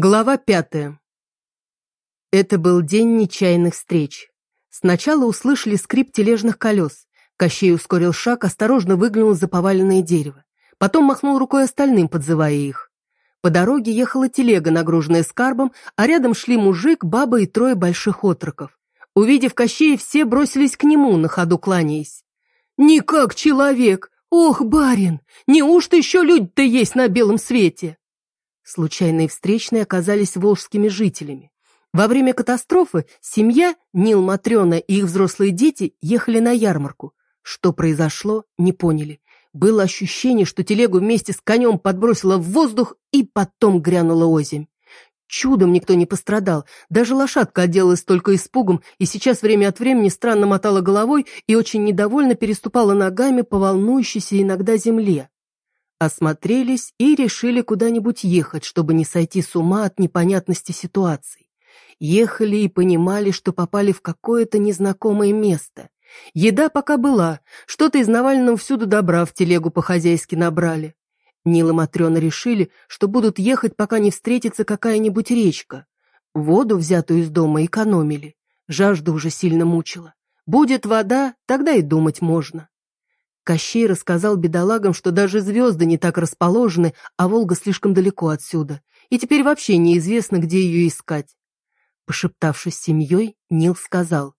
Глава пятая. Это был день нечаянных встреч. Сначала услышали скрип тележных колес. Кощей ускорил шаг, осторожно выглянул за поваленное дерево. Потом махнул рукой остальным, подзывая их. По дороге ехала телега, нагруженная скарбом, а рядом шли мужик, баба и трое больших отроков. Увидев Кощея, все бросились к нему, на ходу кланяясь. «Не как человек! Ох, барин! Неужто еще люди-то есть на белом свете?» Случайные встречные оказались волжскими жителями. Во время катастрофы семья, Нил Матрена и их взрослые дети ехали на ярмарку. Что произошло, не поняли. Было ощущение, что телегу вместе с конем подбросило в воздух и потом грянула озимь. Чудом никто не пострадал, даже лошадка отделалась только испугом и сейчас время от времени странно мотала головой и очень недовольно переступала ногами по волнующейся иногда земле. Осмотрелись и решили куда-нибудь ехать, чтобы не сойти с ума от непонятности ситуации. Ехали и понимали, что попали в какое-то незнакомое место. Еда пока была, что-то из Навального всюду добра в телегу по-хозяйски набрали. Нил и Матрена решили, что будут ехать, пока не встретится какая-нибудь речка. Воду, взятую из дома, экономили. Жажда уже сильно мучила. Будет вода, тогда и думать можно. Кощей рассказал бедолагам, что даже звезды не так расположены, а Волга слишком далеко отсюда, и теперь вообще неизвестно, где ее искать. Пошептавшись с семьей, Нил сказал,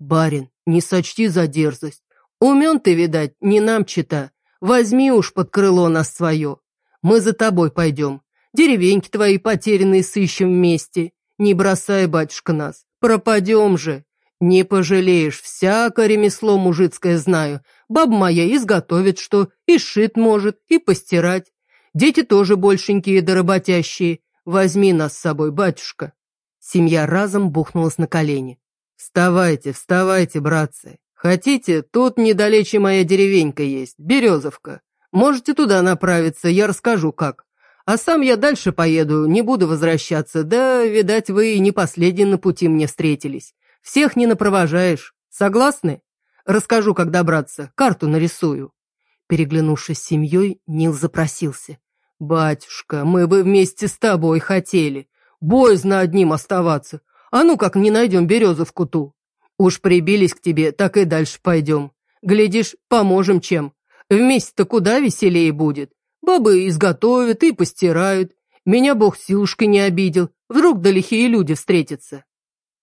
«Барин, не сочти за дерзость. Умен ты, видать, не нам чита. Возьми уж под крыло нас свое. Мы за тобой пойдем. Деревеньки твои потерянные сыщем вместе. Не бросай, батюшка, нас. Пропадем же. Не пожалеешь, всякое ремесло мужицкое знаю. Баб моя изготовит что, и шит может, и постирать. Дети тоже большенькие да. Возьми нас с собой, батюшка. Семья разом бухнулась на колени. Вставайте, вставайте, братцы. Хотите, тут недалече моя деревенька есть, Березовка. Можете туда направиться, я расскажу как. А сам я дальше поеду, не буду возвращаться, да, видать, вы и не последний на пути мне встретились. Всех не напровожаешь. Согласны? Расскажу, как добраться, карту нарисую». Переглянувшись с семьей, Нил запросился. «Батюшка, мы бы вместе с тобой хотели. Боязно одним оставаться. А ну как не найдем березовку ту. Уж прибились к тебе, так и дальше пойдем. Глядишь, поможем чем. Вместе-то куда веселее будет. Бабы изготовят и постирают. Меня бог силушкой не обидел. Вдруг да лихие люди встретятся.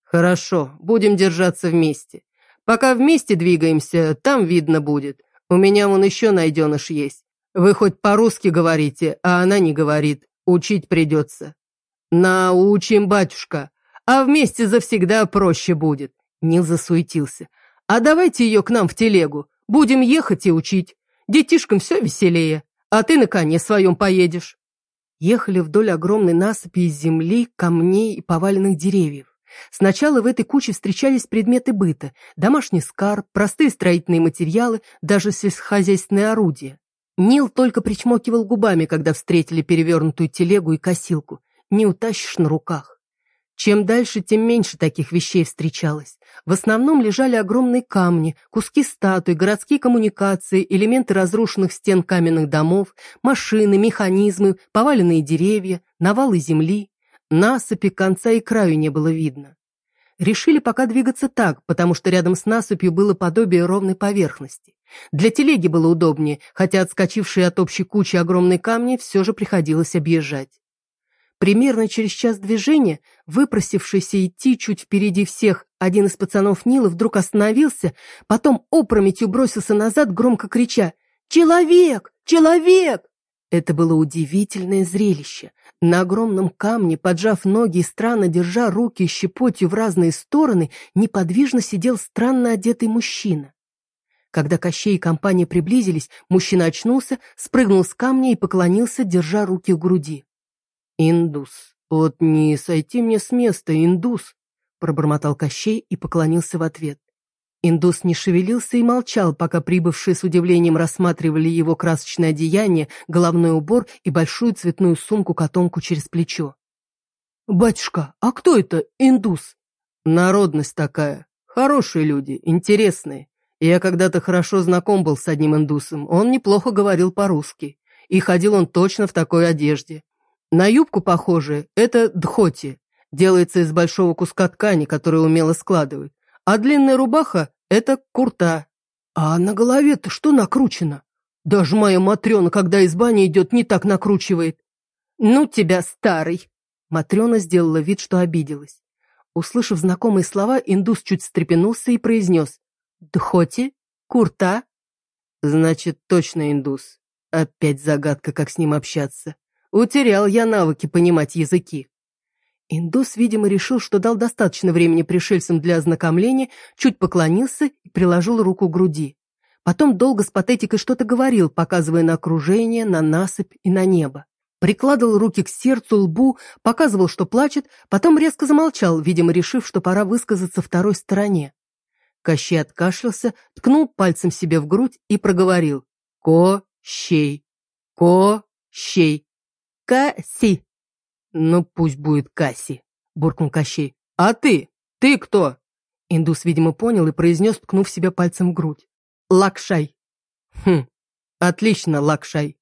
Хорошо, будем держаться вместе. Пока вместе двигаемся, там видно будет. У меня вон еще найденыш есть. Вы хоть по-русски говорите, а она не говорит. Учить придется. Научим, батюшка. А вместе завсегда проще будет. Нил засуетился. А давайте ее к нам в телегу. Будем ехать и учить. Детишкам все веселее. А ты на коне своем поедешь. Ехали вдоль огромной насыпи из земли, камней и поваленных деревьев. Сначала в этой куче встречались предметы быта, домашний скарб, простые строительные материалы, даже сельскохозяйственные орудия. Нил только причмокивал губами, когда встретили перевернутую телегу и косилку. Не утащишь на руках. Чем дальше, тем меньше таких вещей встречалось. В основном лежали огромные камни, куски статуй, городские коммуникации, элементы разрушенных стен каменных домов, машины, механизмы, поваленные деревья, навалы земли. Насыпи конца и краю не было видно. Решили пока двигаться так, потому что рядом с насыпью было подобие ровной поверхности. Для телеги было удобнее, хотя отскочившие от общей кучи огромные камни все же приходилось объезжать. Примерно через час движения, выпросившийся идти чуть впереди всех, один из пацанов Нила вдруг остановился, потом опрометью бросился назад, громко крича «Человек! Человек!» Это было удивительное зрелище. На огромном камне, поджав ноги и странно держа руки щепотью в разные стороны, неподвижно сидел странно одетый мужчина. Когда Кощей и компания приблизились, мужчина очнулся, спрыгнул с камня и поклонился, держа руки в груди. «Индус, вот не сойти мне с места, индус!» пробормотал Кощей и поклонился в ответ. Индус не шевелился и молчал, пока прибывшие с удивлением рассматривали его красочное одеяние, головной убор и большую цветную сумку-котомку через плечо. «Батюшка, а кто это индус?» «Народность такая. Хорошие люди, интересные. Я когда-то хорошо знаком был с одним индусом. Он неплохо говорил по-русски. И ходил он точно в такой одежде. На юбку похоже, это дхоти. Делается из большого куска ткани, который умело складывают. А длинная рубаха – это курта. А на голове-то что накручено? Даже моя Матрена, когда из бани идет, не так накручивает. Ну тебя, старый! Матрена сделала вид, что обиделась. Услышав знакомые слова, индус чуть встрепенулся и произнес. «Дхоти? Курта?» «Значит, точно индус. Опять загадка, как с ним общаться. Утерял я навыки понимать языки». Индус, видимо, решил, что дал достаточно времени пришельцам для ознакомления, чуть поклонился и приложил руку к груди. Потом долго с патетикой что-то говорил, показывая на окружение, на насыпь и на небо. Прикладывал руки к сердцу, лбу, показывал, что плачет, потом резко замолчал, видимо, решив, что пора высказаться второй стороне. Кощей откашлялся, ткнул пальцем себе в грудь и проговорил. «Ко-щей! Ко-щей! Касси!» «Ну, пусть будет Касси», — буркнул Кощей. «А ты? Ты кто?» Индус, видимо, понял и произнес, ткнув себя пальцем в грудь. Лакшай. Хм, отлично, Лакшай.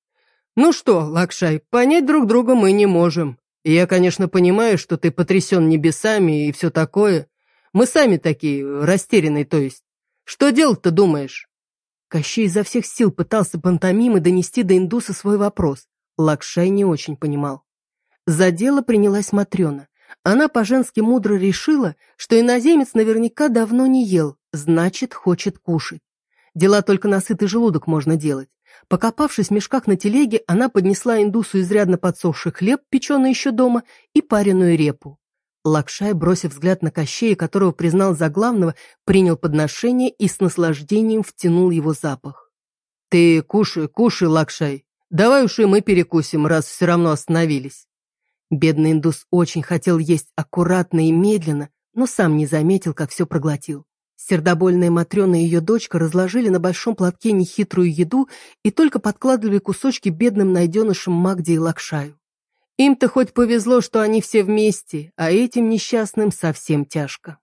Ну что, Лакшай, понять друг друга мы не можем. Я, конечно, понимаю, что ты потрясен небесами и все такое. Мы сами такие, растерянные, то есть. Что делать-то думаешь? Кощей изо всех сил пытался пантомимы донести до индуса свой вопрос. Лакшай не очень понимал. За дело принялась Матрена. Она по-женски мудро решила, что иноземец наверняка давно не ел, значит, хочет кушать. Дела только на сытый желудок можно делать. Покопавшись в мешках на телеге, она поднесла индусу изрядно подсохший хлеб, печеный еще дома, и пареную репу. Лакшай, бросив взгляд на Кощея, которого признал за главного, принял подношение и с наслаждением втянул его запах. «Ты кушай, кушай, Лакшай. Давай уж и мы перекусим, раз все равно остановились». Бедный индус очень хотел есть аккуратно и медленно, но сам не заметил, как все проглотил. Сердобольная Матрена и ее дочка разложили на большом платке нехитрую еду и только подкладывали кусочки бедным найденышам Магде и Лакшаю. Им-то хоть повезло, что они все вместе, а этим несчастным совсем тяжко.